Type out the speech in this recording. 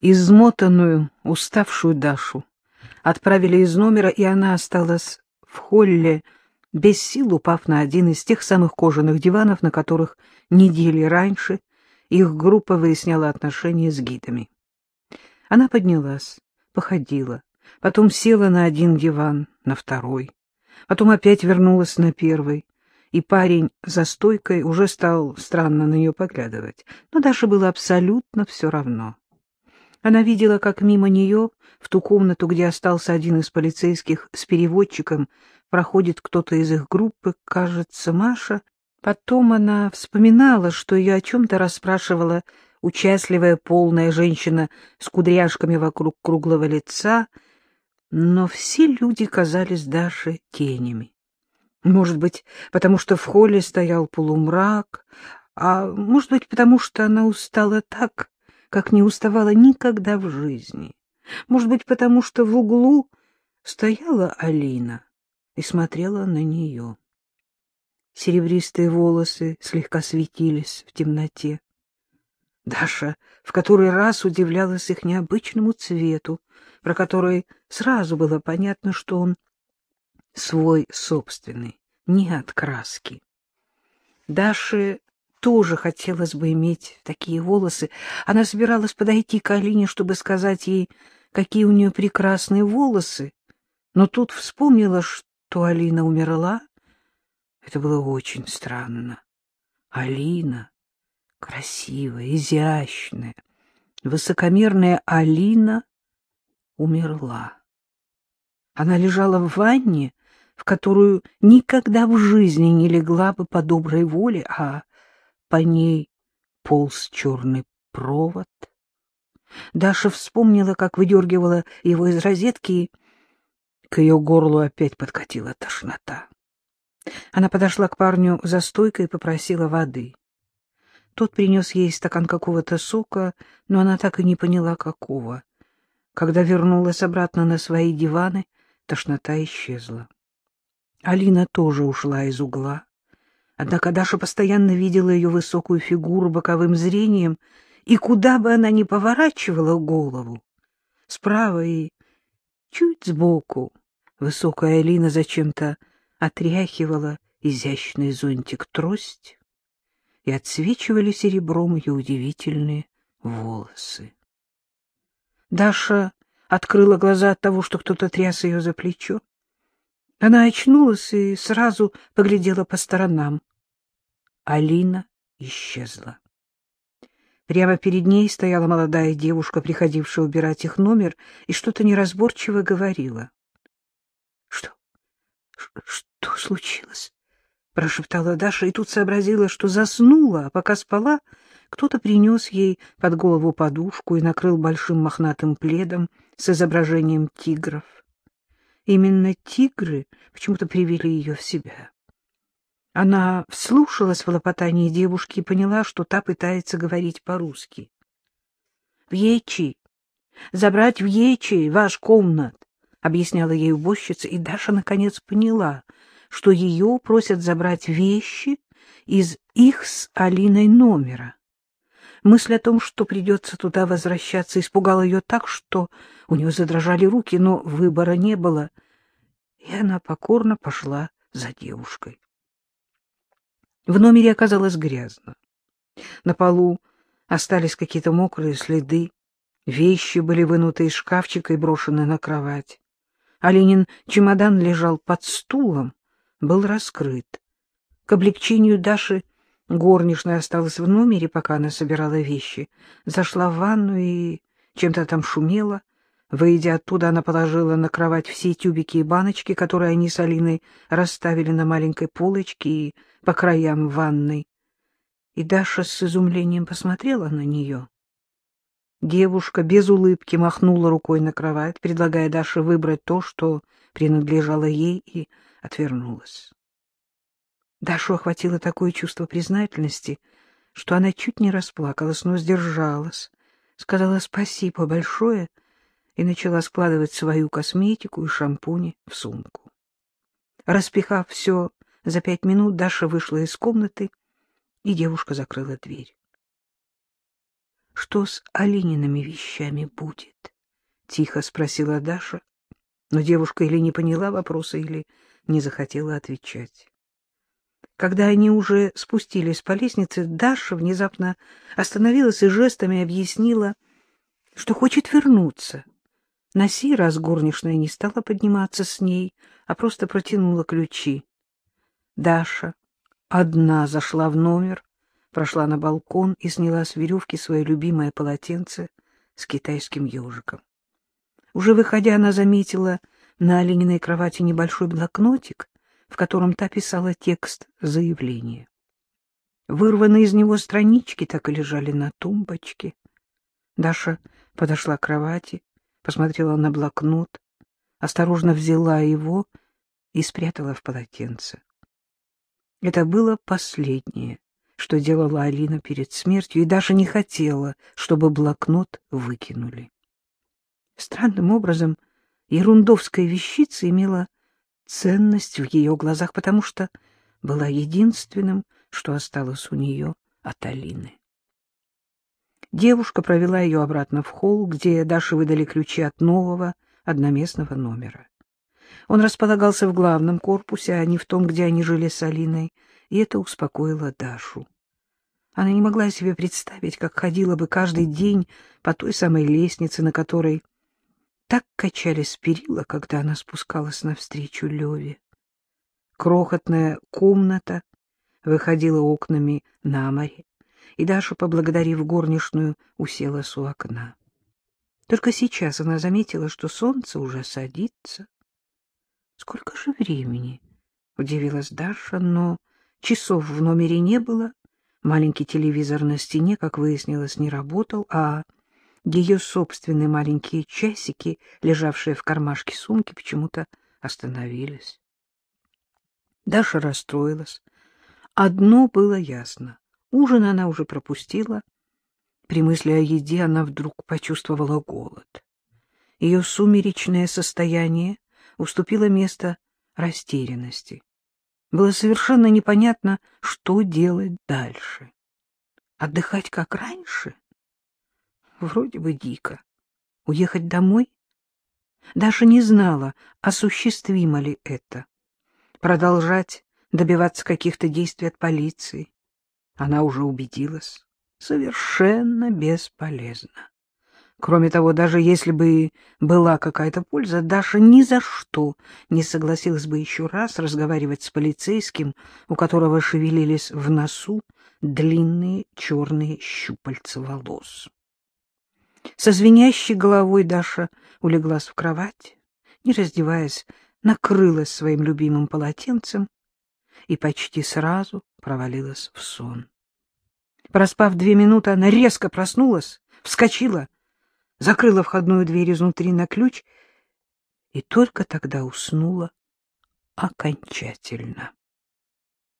Измотанную, уставшую Дашу отправили из номера, и она осталась в холле, без сил упав на один из тех самых кожаных диванов, на которых недели раньше их группа выясняла отношения с гидами. Она поднялась, походила, потом села на один диван, на второй, потом опять вернулась на первый, и парень за стойкой уже стал странно на нее поглядывать, но Даше было абсолютно все равно. Она видела, как мимо нее, в ту комнату, где остался один из полицейских с переводчиком, проходит кто-то из их группы, кажется, Маша. Потом она вспоминала, что ее о чем-то расспрашивала участливая полная женщина с кудряшками вокруг круглого лица, но все люди казались Даше тенями. Может быть, потому что в холле стоял полумрак, а может быть, потому что она устала так, как не уставала никогда в жизни. Может быть, потому что в углу стояла Алина и смотрела на нее. Серебристые волосы слегка светились в темноте. Даша в который раз удивлялась их необычному цвету, про который сразу было понятно, что он свой собственный, не от краски. Даше тоже хотелось бы иметь такие волосы. Она собиралась подойти к Алине, чтобы сказать ей, какие у нее прекрасные волосы, но тут вспомнила, что Алина умерла. Это было очень странно. Алина, красивая, изящная, высокомерная Алина умерла. Она лежала в ванне, в которую никогда в жизни не легла бы по доброй воле, а по ней полз черный провод. Даша вспомнила, как выдергивала его из розетки, и к ее горлу опять подкатила тошнота. Она подошла к парню за стойкой и попросила воды. Тот принес ей стакан какого-то сока, но она так и не поняла, какого. Когда вернулась обратно на свои диваны, тошнота исчезла. Алина тоже ушла из угла. Однако Даша постоянно видела ее высокую фигуру боковым зрением, и куда бы она ни поворачивала голову, справа и чуть сбоку, высокая Алина зачем-то отряхивала изящный зонтик-трость, и отсвечивали серебром ее удивительные волосы. Даша открыла глаза от того, что кто-то тряс ее за плечо. Она очнулась и сразу поглядела по сторонам. Алина исчезла. Прямо перед ней стояла молодая девушка, приходившая убирать их номер, и что-то неразборчиво говорила. — Что? Что случилось? — прошептала Даша, и тут сообразила, что заснула, а пока спала, кто-то принес ей под голову подушку и накрыл большим мохнатым пледом с изображением тигров. Именно тигры почему-то привели ее в себя. Она вслушалась в лопотание девушки и поняла, что та пытается говорить по-русски. — В Ечи! Забрать в Ечи ваш комнат! — объясняла ей уборщица, и Даша наконец поняла — что ее просят забрать вещи из их с Алиной номера. Мысль о том, что придется туда возвращаться, испугала ее так, что у нее задрожали руки, но выбора не было, и она покорно пошла за девушкой. В номере оказалось грязно. На полу остались какие-то мокрые следы, вещи были вынуты из шкафчика и брошены на кровать. Оленин чемодан лежал под стулом, был раскрыт. К облегчению Даши горничная осталась в номере, пока она собирала вещи. Зашла в ванну и чем-то там шумела. Выйдя оттуда, она положила на кровать все тюбики и баночки, которые они с Алиной расставили на маленькой полочке и по краям ванной. И Даша с изумлением посмотрела на нее. Девушка без улыбки махнула рукой на кровать, предлагая Даше выбрать то, что принадлежало ей, и отвернулась. Дашу охватило такое чувство признательности, что она чуть не расплакалась, но сдержалась, сказала спасибо большое и начала складывать свою косметику и шампуни в сумку. Распихав все за пять минут, Даша вышла из комнаты, и девушка закрыла дверь. — Что с Алиниными вещами будет? — тихо спросила Даша, но девушка или не поняла вопроса, или не захотела отвечать. Когда они уже спустились по лестнице, Даша внезапно остановилась и жестами объяснила, что хочет вернуться. На сей раз горничная не стала подниматься с ней, а просто протянула ключи. Даша одна зашла в номер, прошла на балкон и сняла с веревки свое любимое полотенце с китайским ежиком. Уже выходя, она заметила на Олениной кровати небольшой блокнотик, в котором та писала текст заявления. Вырванные из него странички так и лежали на тумбочке. Даша подошла к кровати, посмотрела на блокнот, осторожно взяла его и спрятала в полотенце. Это было последнее, что делала Алина перед смертью, и даже не хотела, чтобы блокнот выкинули. Странным образом ерундовская вещица имела ценность в ее глазах, потому что была единственным, что осталось у нее от Алины. Девушка провела ее обратно в холл, где Даше выдали ключи от нового одноместного номера. Он располагался в главном корпусе, а не в том, где они жили с Алиной, и это успокоило Дашу. Она не могла себе представить, как ходила бы каждый день по той самой лестнице, на которой так качались перила, когда она спускалась навстречу Леве. Крохотная комната выходила окнами на море, и Даша, поблагодарив горничную, уселась у окна. Только сейчас она заметила, что солнце уже садится. Сколько же времени? — удивилась Даша, но часов в номере не было. Маленький телевизор на стене, как выяснилось, не работал, а ее собственные маленькие часики, лежавшие в кармашке сумки, почему-то остановились. Даша расстроилась. Одно было ясно. Ужин она уже пропустила. При мысли о еде она вдруг почувствовала голод. Ее сумеречное состояние уступило место растерянности. Было совершенно непонятно, что делать дальше. Отдыхать как раньше? Вроде бы дико. Уехать домой? Даже не знала, осуществимо ли это. Продолжать добиваться каких-то действий от полиции. Она уже убедилась. Совершенно бесполезно. Кроме того, даже если бы была какая-то польза, Даша ни за что не согласилась бы еще раз разговаривать с полицейским, у которого шевелились в носу длинные черные щупальца волос. Со звенящей головой Даша улеглась в кровать, не раздеваясь, накрылась своим любимым полотенцем и почти сразу провалилась в сон. Проспав две минуты, она резко проснулась, вскочила, закрыла входную дверь изнутри на ключ и только тогда уснула окончательно.